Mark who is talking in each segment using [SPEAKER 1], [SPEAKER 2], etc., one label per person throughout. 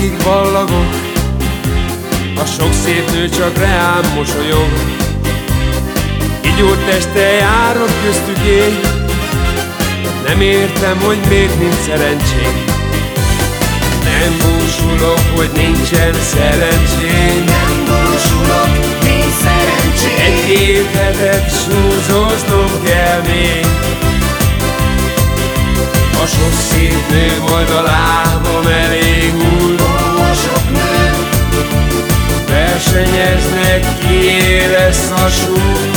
[SPEAKER 1] Végig ballagok. A sok szép nő csak reám mosolyog. Így teste járok köztük én. Nem értem, hogy miért nincs szerencsém. Nem búsulok, hogy nincsen szerencsém.
[SPEAKER 2] Nem búsulok, nincs szerencsém.
[SPEAKER 1] Egy-két hetet súzoznom kell még. A sok szép nő majd a lábam elég úr Versenyeznek, ki lesz a súly.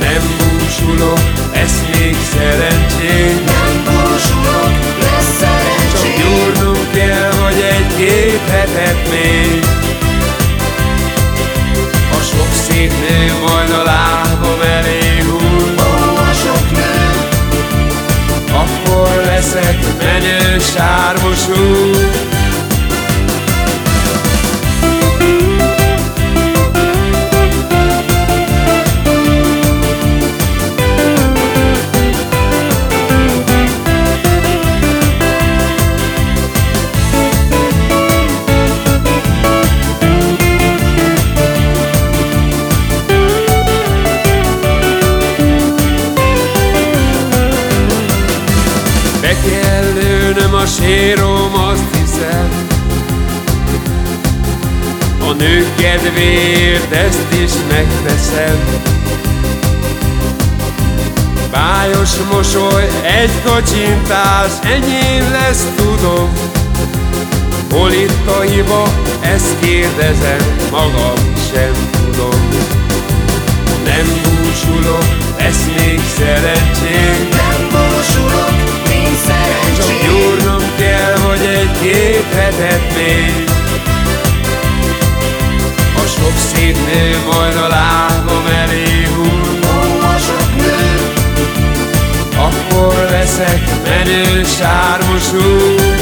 [SPEAKER 1] Nem búsulok, ez még szerencsém.
[SPEAKER 2] Nem búsulok, lesz
[SPEAKER 1] Csak
[SPEAKER 2] szerencsém
[SPEAKER 1] gyúrnom kell, hogy egy-két hetet még. A sok szép nő majd a lábam elé húl
[SPEAKER 2] A sok nő.
[SPEAKER 1] Akkor leszek menő sármos úr sérom, azt hiszem A nő kedvéért ezt is megteszem Bájos mosoly, egy kacsintás, enyém lesz, tudom. Hol itt a hiba, ezt kérdezem, magam sem tudom. Nem búsulok, lesz még szerencsém nő majd a lábam elé húl
[SPEAKER 2] A sok nő
[SPEAKER 1] Akkor leszek menő sármos úr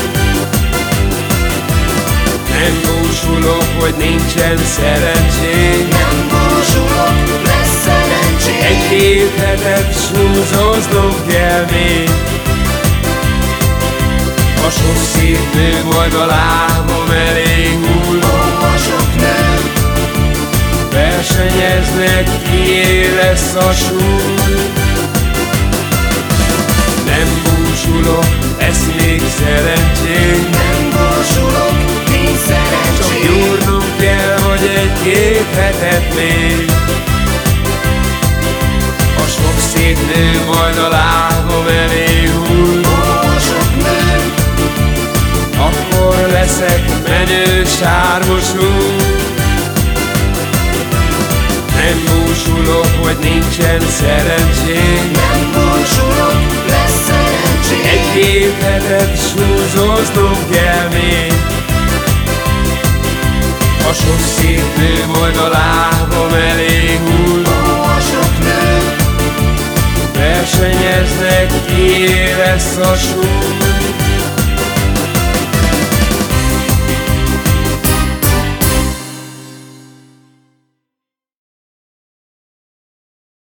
[SPEAKER 1] Nem búsulok, hogy nincsen szerencsém.
[SPEAKER 2] Nem búsulok, lesz szerencsém.
[SPEAKER 1] Egy-két hetet súlyoznom kell még. A sok szép nő majd a lábam elé lesz a súly. Nem búsulok, ez még szerencsém.
[SPEAKER 2] Nem búsulok, nincs
[SPEAKER 1] Csak
[SPEAKER 2] szerencsém
[SPEAKER 1] gyúrnom kell, hogy egy-két hetet még. A sok szép nő majd a lábam elé
[SPEAKER 2] nő.
[SPEAKER 1] Akkor leszek menő sármos úr búsulok, hogy nincsen szerencsém.
[SPEAKER 2] Nem búsulok, lesz szerencsém.
[SPEAKER 1] Egy-két hetet súlyoznom kell még A sok szép nő majd a lábam elé húl
[SPEAKER 2] A sok nő.
[SPEAKER 1] Versenyeznek, ki lesz a súly